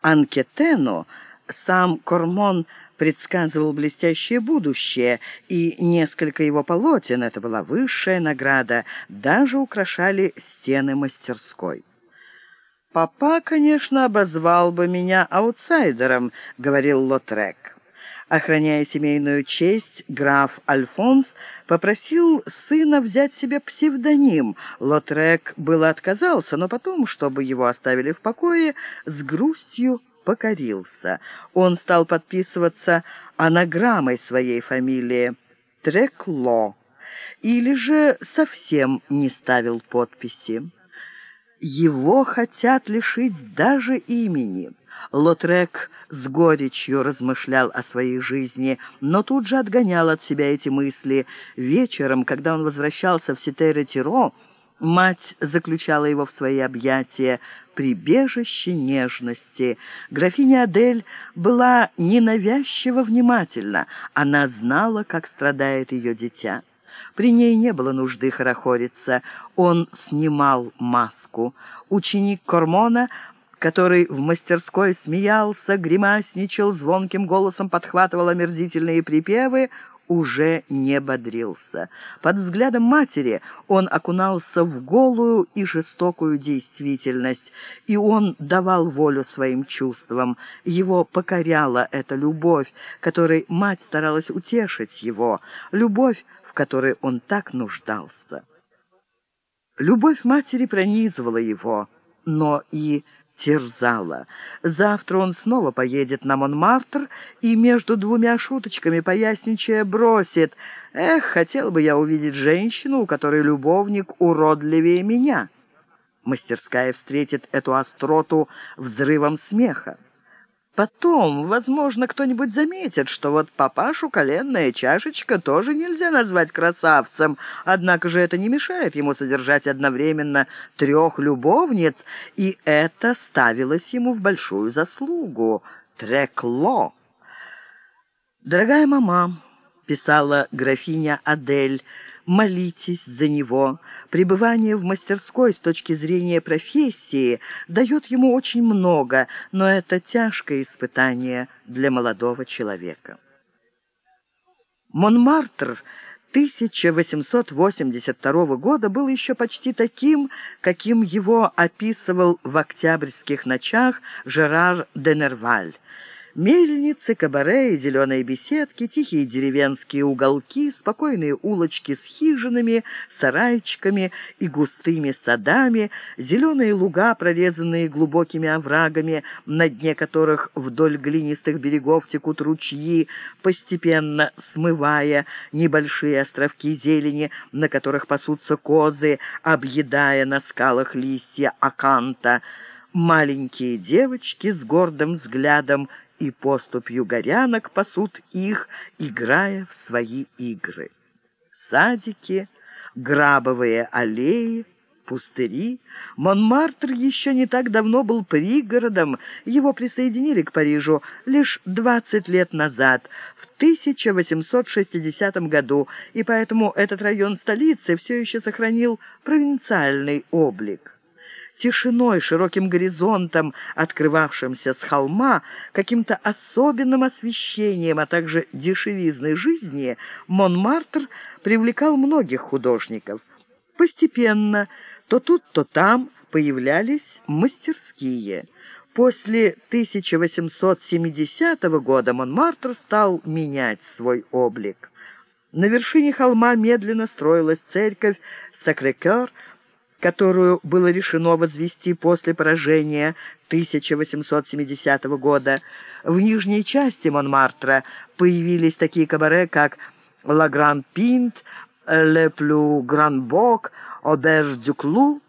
Анкетено сам Кормон предсказывал блестящее будущее, и несколько его полотен, это была высшая награда, даже украшали стены мастерской. «Папа, конечно, обозвал бы меня аутсайдером», — говорил Лотрек. Охраняя семейную честь, граф Альфонс попросил сына взять себе псевдоним. Лотрек было отказался, но потом, чтобы его оставили в покое, с грустью покорился. Он стал подписываться анаграммой своей фамилии Трекло или же совсем не ставил подписи. Его хотят лишить даже имени. Лотрек с горечью размышлял о своей жизни, но тут же отгонял от себя эти мысли. Вечером, когда он возвращался в Ситере-Тиро, мать заключала его в свои объятия, прибежище нежности. Графиня Адель была ненавязчиво внимательна. Она знала, как страдает ее дитя. При ней не было нужды хорохориться. Он снимал маску. Ученик Кормона который в мастерской смеялся, гримасничал, звонким голосом подхватывал омерзительные припевы, уже не бодрился. Под взглядом матери он окунался в голую и жестокую действительность, и он давал волю своим чувствам. Его покоряла эта любовь, которой мать старалась утешить его, любовь, в которой он так нуждался. Любовь матери пронизывала его, но и терзала. Завтра он снова поедет на Монмартр и между двумя шуточками, поясничая, бросит «Эх, хотел бы я увидеть женщину, у которой любовник уродливее меня». Мастерская встретит эту остроту взрывом смеха. Потом, возможно, кто-нибудь заметит, что вот папашу коленная чашечка тоже нельзя назвать красавцем, однако же это не мешает ему содержать одновременно трех любовниц, и это ставилось ему в большую заслугу. Трекло. «Дорогая мама», — писала графиня Адель, — молитесь за него. Пребывание в мастерской с точки зрения профессии дает ему очень много, но это тяжкое испытание для молодого человека. Монмартр 1882 года был еще почти таким, каким его описывал в «Октябрьских ночах» Жерар де Нерваль. Мельницы, кабаре и зеленые беседки, тихие деревенские уголки, спокойные улочки с хижинами, сарайчиками и густыми садами, зеленые луга, прорезанные глубокими оврагами, на дне которых вдоль глинистых берегов текут ручьи, постепенно смывая небольшие островки зелени, на которых пасутся козы, объедая на скалах листья аканта, маленькие девочки с гордым взглядом и поступью горянок пасут их, играя в свои игры. Садики, грабовые аллеи, пустыри. Монмартр еще не так давно был пригородом, его присоединили к Парижу лишь 20 лет назад, в 1860 году, и поэтому этот район столицы все еще сохранил провинциальный облик тишиной, широким горизонтом, открывавшимся с холма, каким-то особенным освещением, а также дешевизной жизни, Монмартр привлекал многих художников. Постепенно, то тут, то там появлялись мастерские. После 1870 года Монмартр стал менять свой облик. На вершине холма медленно строилась церковь Сакрекер, которую было решено возвести после поражения 1870 года. В нижней части Монмартра появились такие кабаре, как «Ла Гран Пинт», «Ле Плю Гран Бок», «Оберж Дюклу».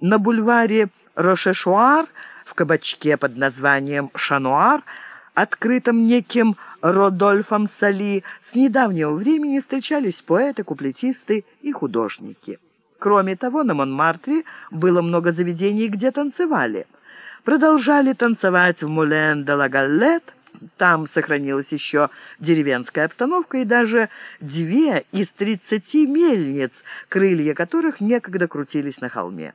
На бульваре Рошешуар, в кабачке под названием «Шануар», открытом неким Родольфом Сали, с недавнего времени встречались поэты, куплетисты и художники. Кроме того, на Монмартре было много заведений, где танцевали. Продолжали танцевать в Мулен де ла Галлет, там сохранилась еще деревенская обстановка и даже две из тридцати мельниц, крылья которых некогда крутились на холме.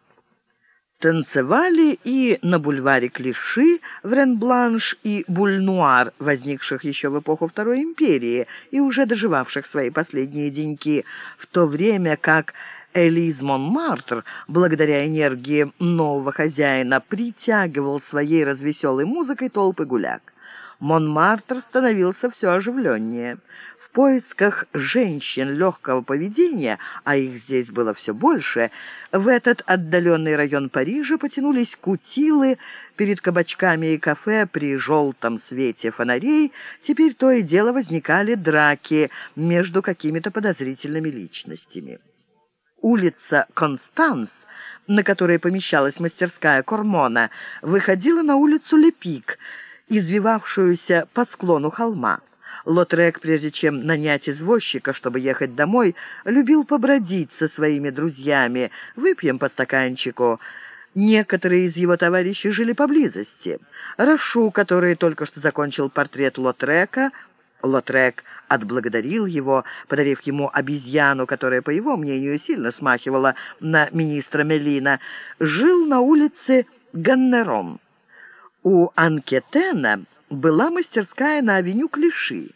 Танцевали и на бульваре Клиши в Рен-Бланш и Буль-Нуар, возникших еще в эпоху Второй империи и уже доживавших свои последние деньки, в то время как Элиз Монмартр, благодаря энергии нового хозяина, притягивал своей развеселой музыкой толпы гуляк. Монмартр становился все оживленнее. В поисках женщин легкого поведения, а их здесь было все больше, в этот отдаленный район Парижа потянулись кутилы перед кабачками и кафе при желтом свете фонарей. Теперь то и дело возникали драки между какими-то подозрительными личностями. Улица Констанс, на которой помещалась мастерская Кормона, выходила на улицу Лепик – извивавшуюся по склону холма. Лотрек, прежде чем нанять извозчика, чтобы ехать домой, любил побродить со своими друзьями. «Выпьем по стаканчику». Некоторые из его товарищей жили поблизости. Рашу, который только что закончил портрет Лотрека, Лотрек отблагодарил его, подарив ему обезьяну, которая, по его мнению, сильно смахивала на министра Мелина, жил на улице Ганнерон. У Анкетена была мастерская на авеню Клиши.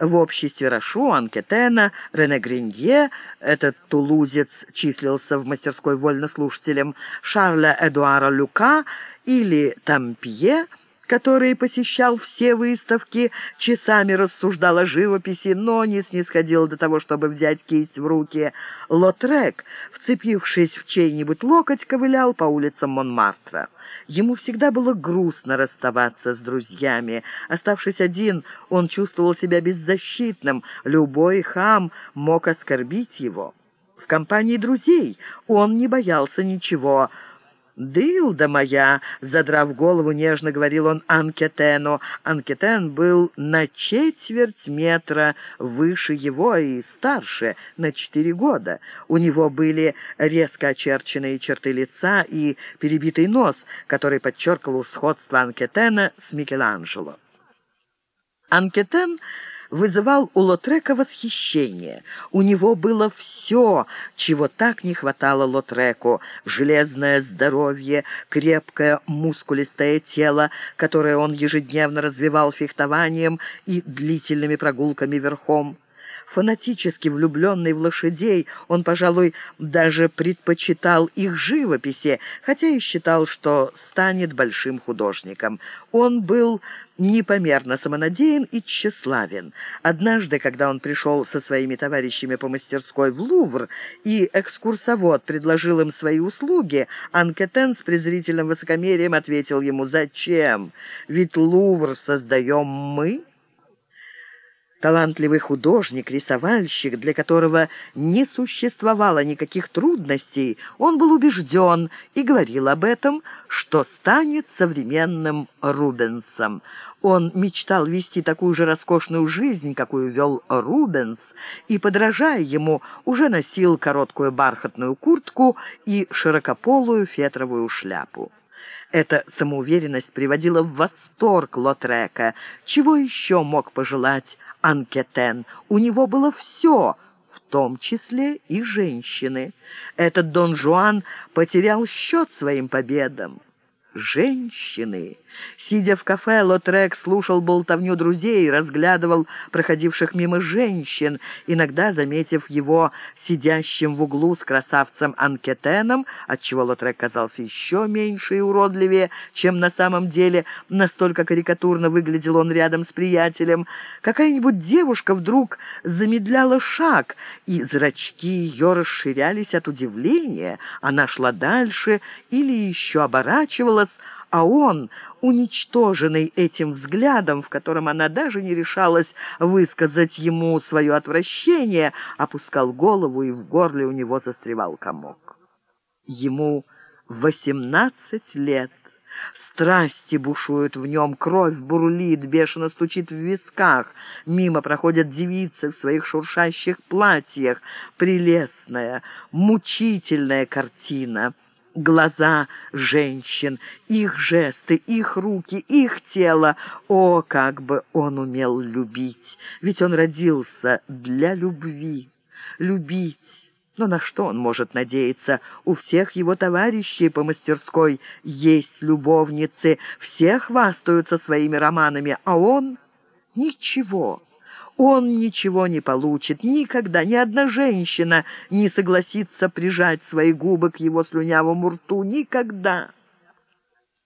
В обществе Рашу, Анкетена, Рене Гриндье, этот тулузец числился в мастерской вольнослушателем, Шарля Эдуара Люка или Тампье – который посещал все выставки, часами рассуждал о живописи, но не снисходил до того, чтобы взять кисть в руки. Лотрек, вцепившись в чей-нибудь локоть, ковылял по улицам Монмартра. Ему всегда было грустно расставаться с друзьями. Оставшись один, он чувствовал себя беззащитным. Любой хам мог оскорбить его. В компании друзей он не боялся ничего — «Дылда моя!» — задрав голову, нежно говорил он Анкетену. Анкетен был на четверть метра выше его и старше, на четыре года. У него были резко очерченные черты лица и перебитый нос, который подчеркивал сходство Анкетена с Микеланджело. Анкетен вызывал у Лотрека восхищение. У него было все, чего так не хватало Лотреку. Железное здоровье, крепкое мускулистое тело, которое он ежедневно развивал фехтованием и длительными прогулками верхом. Фанатически влюбленный в лошадей, он, пожалуй, даже предпочитал их живописи, хотя и считал, что станет большим художником. Он был непомерно самонадеян и тщеславен. Однажды, когда он пришел со своими товарищами по мастерской в Лувр, и экскурсовод предложил им свои услуги, Анкетен с презрительным высокомерием ответил ему «Зачем? Ведь Лувр создаем мы». Талантливый художник, рисовальщик, для которого не существовало никаких трудностей, он был убежден и говорил об этом, что станет современным Рубенсом. Он мечтал вести такую же роскошную жизнь, какую вел Рубенс, и, подражая ему, уже носил короткую бархатную куртку и широкополую фетровую шляпу. Эта самоуверенность приводила в восторг Лотрека. Чего еще мог пожелать Анкетен? У него было все, в том числе и женщины. Этот Дон Жуан потерял счет своим победам женщины. Сидя в кафе, Лотрек слушал болтовню друзей, разглядывал проходивших мимо женщин, иногда заметив его сидящим в углу с красавцем Анкетеном, отчего Лотрек казался еще меньше и уродливее, чем на самом деле, настолько карикатурно выглядел он рядом с приятелем. Какая-нибудь девушка вдруг замедляла шаг, и зрачки ее расширялись от удивления. Она шла дальше или еще оборачивалась, голос, а он, уничтоженный этим взглядом, в котором она даже не решалась высказать ему свое отвращение, опускал голову, и в горле у него застревал комок. Ему восемнадцать лет. Страсти бушуют в нем, кровь бурлит, бешено стучит в висках. Мимо проходят девицы в своих шуршащих платьях. Прелестная, мучительная картина глаза женщин, их жесты, их руки, их тело. О, как бы он умел любить! Ведь он родился для любви. Любить Но на что он может надеяться? У всех его товарищей по мастерской есть любовницы, все хвастаются своими романами, а он — ничего. Он ничего не получит, никогда, ни одна женщина не согласится прижать свои губы к его слюнявому рту, никогда.